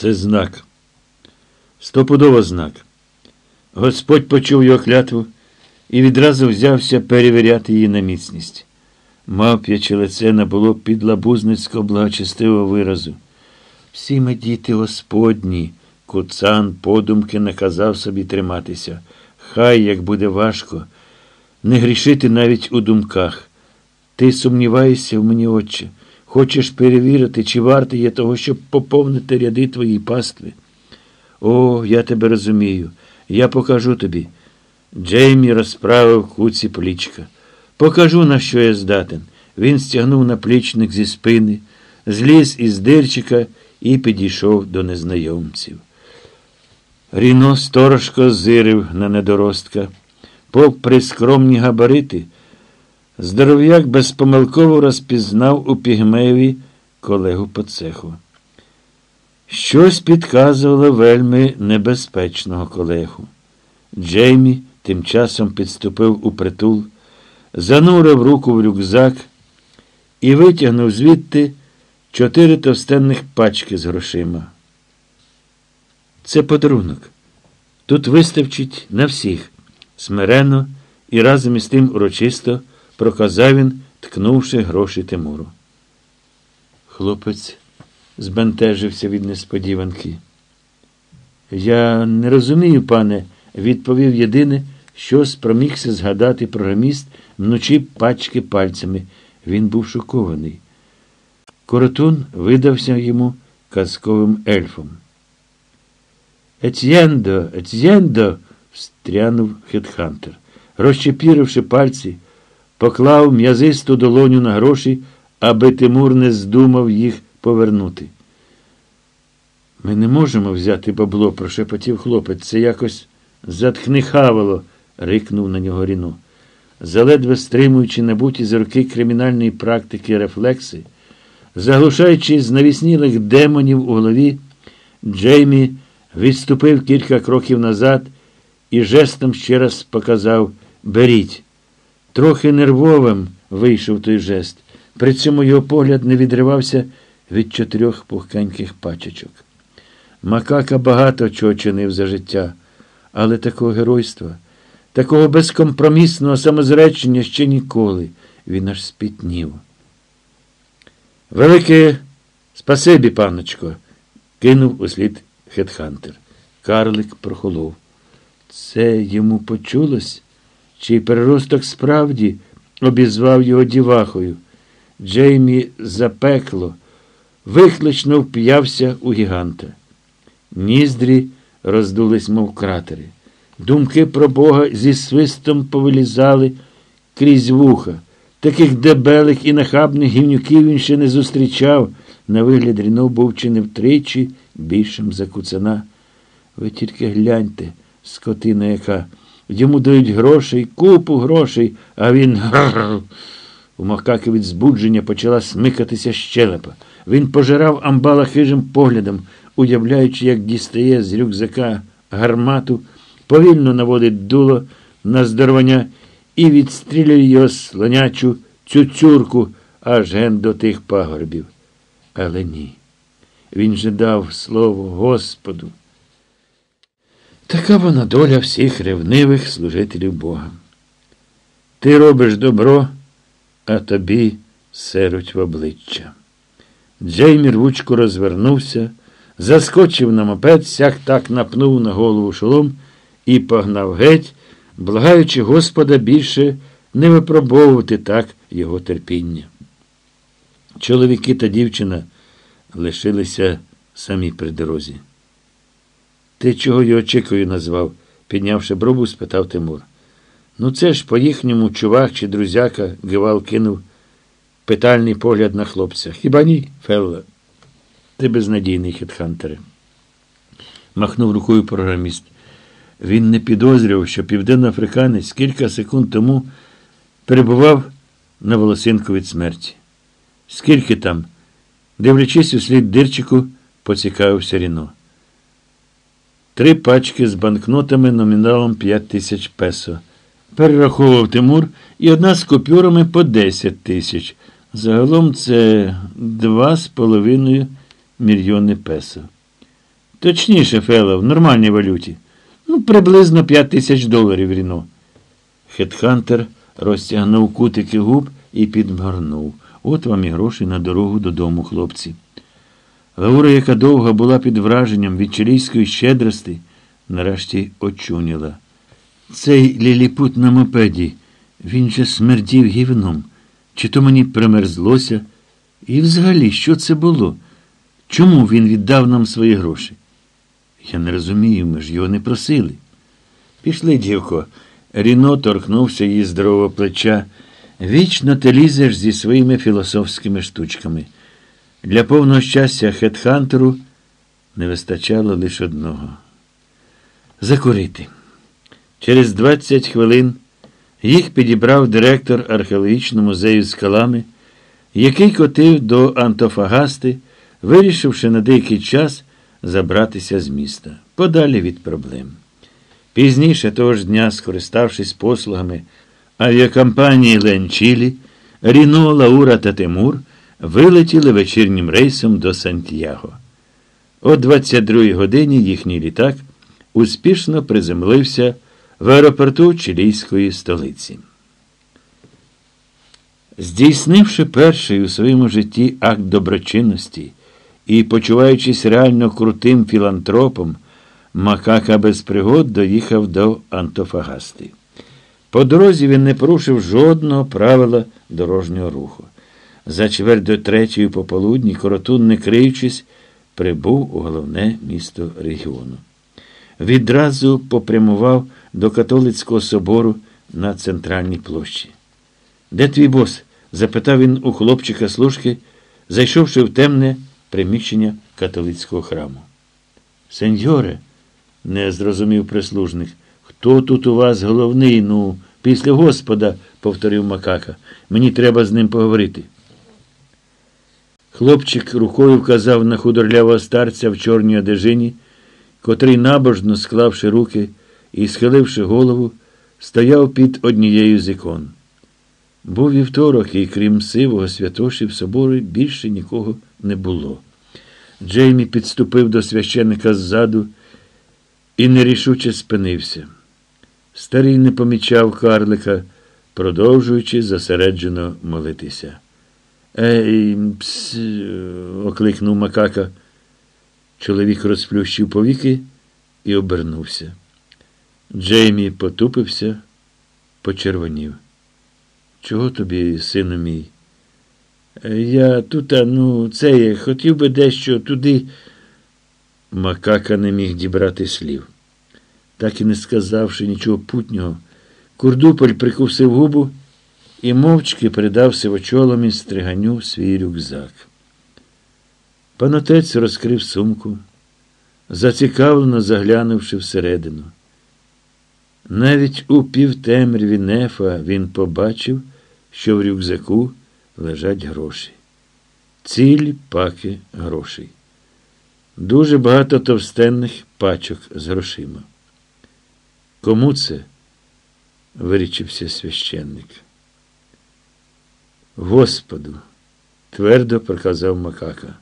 Це знак. Стопудово знак. Господь почув його клятву і відразу взявся перевіряти її на міцність. Мавп'яче лице набуло підлабузницького благочестивого виразу. Всі ми діти Господні, куцан подумки наказав собі триматися. Хай як буде важко, не грішити навіть у думках. Ти сумніваєшся в мені, отче, хочеш перевірити, чи варте є того, щоб поповнити ряди твої пастви. О, я тебе розумію. Я покажу тобі. Джеймі розправив куці плічка. Покажу, на що я здатен. Він стягнув наплічник зі спини, зліз із дирчика і підійшов до незнайомців. Ріно сторожко зирив на недоростка. Попри скромні габарити, здоров'як безпомилково розпізнав у пігмеєві колегу по цеху. Щось підказувало вельми небезпечного колегу. Джеймі тим часом підступив у притул, занурив руку в рюкзак і витягнув звідти чотири товстенних пачки з грошима. Це подарунок. Тут виставчить на всіх, смиренно і разом із тим урочисто проказав він, ткнувши гроші Тимуру. Хлопець збентежився від несподіванки. Я не розумію, пане, відповів єдине, що спромігся згадати програміст, мнучи пачки пальцями. Він був шокований. Коротун видався йому казковим ельфом. Етьєндо, Етьєндо, встрянув хетхантер. Розчепіривши пальці, поклав м'язисту долоню на гроші, аби Тимур не здумав їх повернути. Ми не можемо взяти бабло, прошепотів хлопець. Це якось заткнихавило, рикнув на нього Ріно. Заледве стримуючи набуті з руки кримінальної практики рефлекси, заглушаючи з навіснілих демонів у голові, Джеймі відступив кілька кроків назад і жестом ще раз показав Беріть. Трохи нервовим вийшов той жест. При цьому його погляд не відривався від чотирьох пухкеньких пачечок. Макака багато чого чинив за життя, але такого геройства, такого безкомпромісного самозречення ще ніколи він аж спітнів. Велике спасибі, паночко, кинув услід Хетхантер. Карлик прохолов. Це йому почулось? Чи переросток справді обізвав його дівахою? Джеймі запекло, виклично вп'явся у гіганта. Ніздрі роздулись, мов кратери. Думки про Бога зі свистом повилізали крізь вуха. Таких дебелих і нахабних гівнюків він ще не зустрічав. На вигляд Ріно був чи не втричі більшим за куцана. Ви тільки гляньте, скотина яка. Йому дають грошей, купу грошей, а він. У макаки від збудження почала смикатися щелепа. Він пожирав амбала хижим поглядом, уявляючи, як дістає з рюкзака гармату, повільно наводить дуло на здоровання і відстрілює його слонячу цюцюрку аж ген до тих пагорбів. Але ні. Він же дав слово Господу. Така вона доля всіх ревнивих служителів Бога. Ти робиш добро, а тобі серуть в обличчя. Джеймі рвучко розвернувся, заскочив на мопед, сяк так напнув на голову шолом і погнав геть, благаючи Господа більше не випробовувати так його терпіння. Чоловіки та дівчина лишилися самі при дорозі. Ти чого його чекою назвав? піднявши брову, спитав Тимур. Ну, це ж по їхньому чувак чи друзяка Гевал кинув питальний погляд на хлопця. Хіба ні, Фелла? Ти безнадійний хітхантере. Махнув рукою програміст. Він не підозрював, що південноафриканець кілька секунд тому перебував на волосинку від смерті. Скільки там? Дивлячись у слід дирчику, поцікавився Ріно. Три пачки з банкнотами номіналом 5 тисяч песо. Перераховував Тимур і одна з купюрами по 10 тисяч. Загалом це два з половиною мільйони песо. Точніше, Фело, в нормальній валюті. Ну, приблизно 5 тисяч доларів ріно. Хетхантер розтягнув кутики губ і підморгнув. От вам і гроші на дорогу додому, хлопці. Лаура, яка довго була під враженням від чилійської щедрости, нарешті очуняла. Цей ліліпут на мопеді, він же смердів гівном. Чи то мені примерзлося? І взагалі, що це було? Чому він віддав нам свої гроші? Я не розумію, ми ж його не просили. Пішли, дівко. Ріно торкнувся її здорового плеча. Вічно ти лізеш зі своїми філософськими штучками. Для повного щастя Хетхантеру не вистачало лише одного. Закурити. Через 20 хвилин їх підібрав директор археологічного музею скалами, який котив до Антофагасти, вирішивши на деякий час забратися з міста, подалі від проблем. Пізніше того ж дня, скориставшись послугами авіакомпанії Ленчілі, Ріно, Лаура та Тимур вилетіли вечірнім рейсом до Сантьяго. О 22-й годині їхній літак успішно приземлився в аеропорту чилійської столиці. Здійснивши перший у своєму житті акт доброчинності і почуваючись реально крутим філантропом, Макака без пригод доїхав до Антофагасти. По дорозі він не порушив жодного правила дорожнього руху. За чверть до третьої пополудні, коротун, не криючись, прибув у головне місто регіону. Відразу попрямував до католицького собору на центральній площі. Де твій бос? запитав він у хлопчика служки, зайшовши в темне приміщення католицького храму. Сеньоре, не зрозумів прислужник. Хто тут у вас головний? Ну, після Господа, повторив Макака. Мені треба з ним поговорити. Хлопчик рукою вказав на худорлявого старця в чорній одежині, котрий, набожно склавши руки і схиливши голову, стояв під однією з ікон. Був вівторок, і крім сивого святоші в соборі більше нікого не було. Джеймі підступив до священника ззаду і нерішуче спинився. Старий не помічав карлика, продовжуючи зосереджено молитися. Ей, пс, окликнув макака. Чоловік розплющив повіки і обернувся. Джеймі потупився, почервонів. Чого тобі, сину мій? Я тут, ну, це я хотів би дещо туди. Макака не міг дібрати слів. Так і не сказавши нічого путнього, Курдуполь прикусив губу і мовчки передав сивочоломі стриганю свій рюкзак. Панотець розкрив сумку, зацікавлено заглянувши всередину. Навіть у півтемряві нефа він побачив, що в рюкзаку лежать гроші. Цілі паки грошей. Дуже багато товстенних пачок з грошима. Кому це? вирічився священник. Господу, твердо проказав Макака.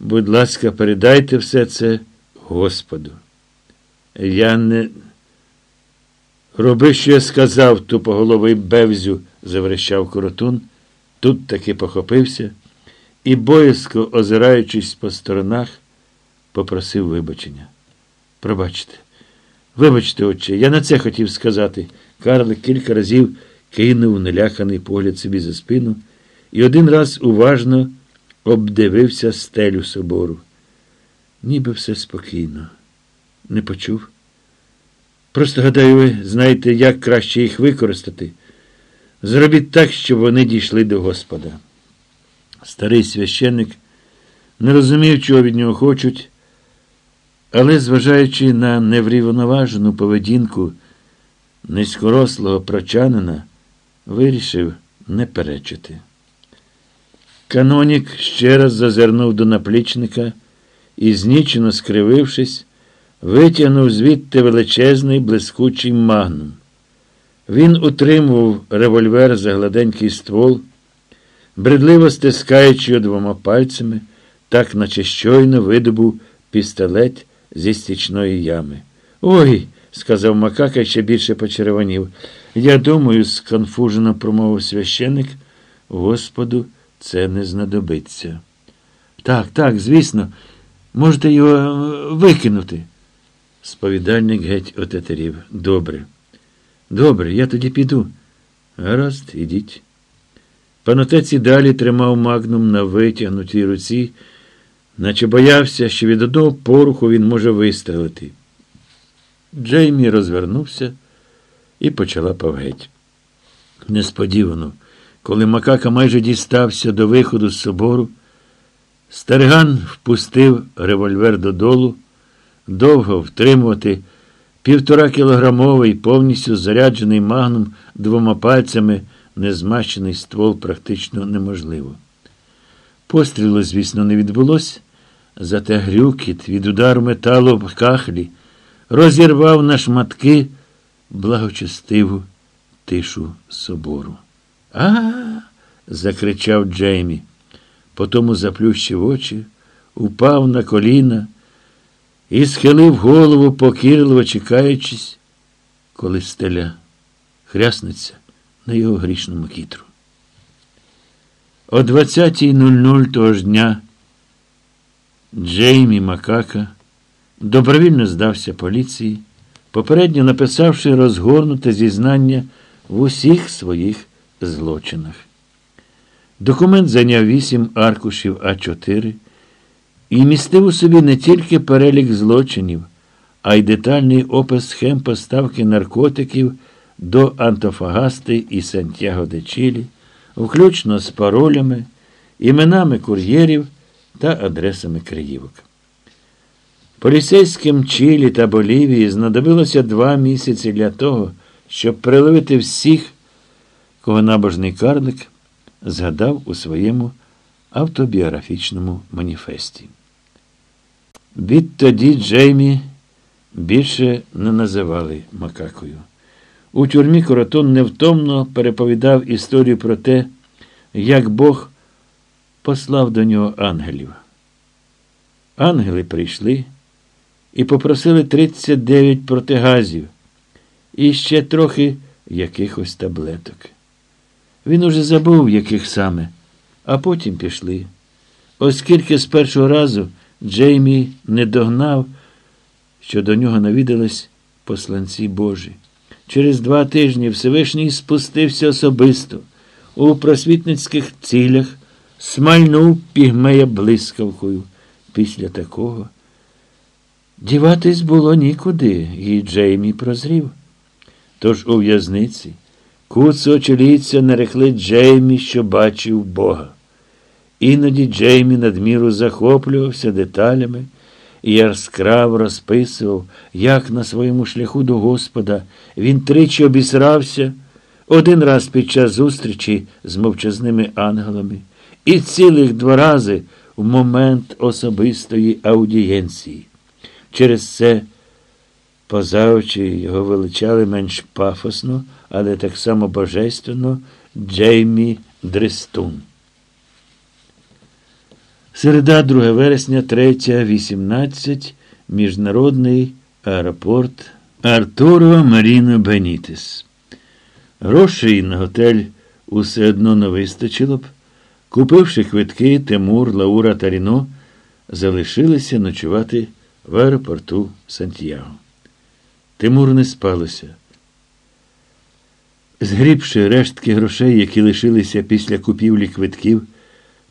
Будь ласка, передайте все це Господу. Я не. Роби, що я сказав, тупоголовий бевзю, заверещав коротун, тут таки похопився і, боязко, озираючись по сторонах, попросив вибачення. Пробачте. Вибачте, отче, я на це хотів сказати. Карлик кілька разів кинув неляханий погляд собі за спину і один раз уважно обдивився стелю собору. Ніби все спокійно. Не почув. Просто, гадаю, ви знаєте, як краще їх використати. Зробіть так, щоб вони дійшли до Господа. Старий священник не розумів, чого від нього хочуть, але, зважаючи на неврівноважену поведінку низькорослого прочанина, вирішив не перечити. Канонік ще раз зазирнув до наплічника і, знічено скривившись, витягнув звідти величезний блискучий магнум. Він утримував револьвер за гладенький ствол, бредливо стискаючи його двома пальцями, так наче щойно видобув пістолет зі стічної ями. Ой, сказав Макака і ще більше почервонів. Я думаю, сконфужено промовив священик, Господу це не знадобиться. Так, так, звісно, можете його е, викинути. Сповідальник геть отетерів. Добре. Добре, я тоді піду. Гаразд, ідіть. Панотець і далі тримав магнум на витягнутій руці, наче боявся, що від одного поруху він може вистрелити. Джеймі розвернувся і почала павгеть. Несподівано, коли макака майже дістався до виходу з собору, Стариган впустив револьвер додолу, довго втримувати півтора кілограмовий, повністю заряджений магнум двома пальцями, незмащений ствол практично неможливо. Пострілу, звісно, не відбулося, зате грюкіт від удару металу в кахлі розірвав на шматки благочестиву тишу собору. А. закричав Джеймі. Потому заплющив очі, упав на коліна і схилив голову, покірливо чекаючись, коли стеля хряснеться на його грішному кітру. О 20.00 того ж дня Джеймі Макака добровільно здався поліції, попередньо написавши розгорнуте зізнання в усіх своїх злочинах. Документ зайняв вісім аркушів А4 і містив у собі не тільки перелік злочинів, а й детальний опис схем поставки наркотиків до Антофагасти і Сантьяго де Чилі, включно з паролями, іменами кур'єрів та адресами криївок. Поліцейським Чилі та Болівії знадобилося два місяці для того, щоб приловити всіх, кого набожний карлик згадав у своєму автобіографічному маніфесті. Відтоді Джеймі більше не називали макакою. У тюрмі Коротон невтомно переповідав історію про те, як Бог послав до нього ангелів. Ангели прийшли і попросили 39 протигазів і ще трохи якихось таблеток. Він уже забув, яких саме, а потім пішли. Оскільки з першого разу Джеймі не догнав, що до нього навідались посланці Божі. Через два тижні Всевишній спустився особисто у просвітницьких цілях, смальнув пігмея блискавкою. Після такого діватись було нікуди, і Джеймі прозрів. Тож у в'язниці. Куцо очоліться нарекли Джеймі, що бачив Бога. Іноді Джеймі надміру захоплювався деталями і яскраво розписував, як на своєму шляху до Господа він тричі обісрався, один раз під час зустрічі з мовчазними ангелами, і цілих два рази в момент особистої аудієнції. Через це позавчі його величали менш пафосно але так само божественно Джеймі Дрестун. Середа 2 вересня 3.18 Міжнародний аеропорт Артуро Маріно Бенітес. Грошей на готель усе одно не вистачило б. Купивши квитки, Тимур, Лаура та Ріно залишилися ночувати в аеропорту Сантьяго. Тимур не спалося. Згрібши рештки грошей, які лишилися після купівлі квитків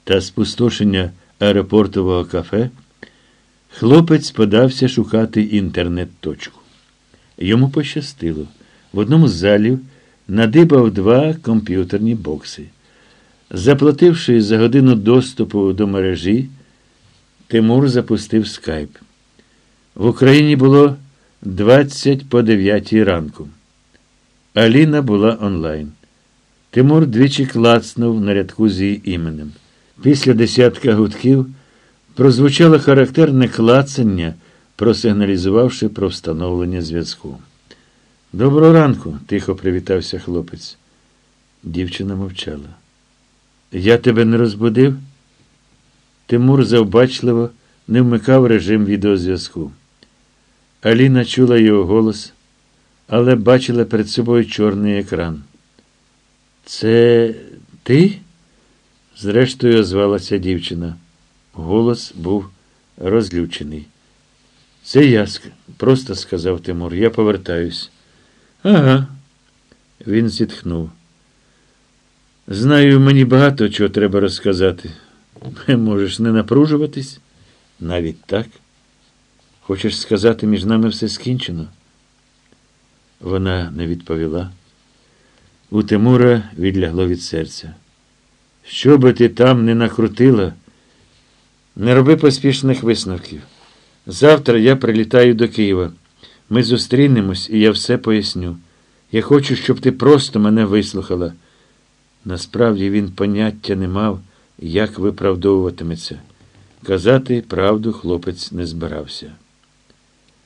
та спустошення аеропортового кафе, хлопець подався шукати інтернет-точку. Йому пощастило. В одному з залів надибав два комп'ютерні бокси. Заплативши за годину доступу до мережі, Тимур запустив скайп. В Україні було 20 по 9 ранку. Аліна була онлайн. Тимур двічі клацнув на рядку з її іменем. Після десятка гудків прозвучало характерне клацання, просигналізувавши про встановлення зв'язку. Доброго ранку, тихо привітався хлопець. Дівчина мовчала. Я тебе не розбудив? Тимур завбачливо не вмикав режим відеозв'язку. Аліна чула його голос, але бачила перед собою чорний екран. Це ти? зрештою озвалася дівчина. Голос був розлючений. Це я, просто сказав Тимур. Я повертаюсь. Ага. Він зітхнув. Знаю, мені багато чого треба розказати. Можеш не напружуватись? Навіть так. Хочеш сказати, між нами все скінчено? Вона не відповіла. У Тимура відлягло від серця. Що би ти там не накрутила, не роби поспішних висновків. Завтра я прилітаю до Києва. Ми зустрінемось, і я все поясню. Я хочу, щоб ти просто мене вислухала. Насправді він поняття не мав, як виправдовуватиметься. Казати правду хлопець не збирався.